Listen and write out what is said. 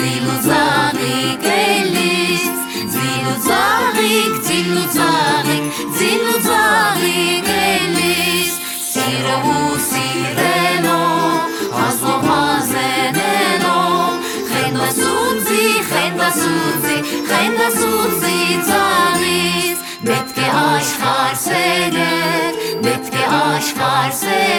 ziluzarrik eliz Ziluzarrik, ziluzarrik, ziluzarrik eliz Sira u sireno, hazlo hazeneno Chen basutzi, chen basutzi, chen basutzi tzariz Betke ashkar seder, betke ashkar seder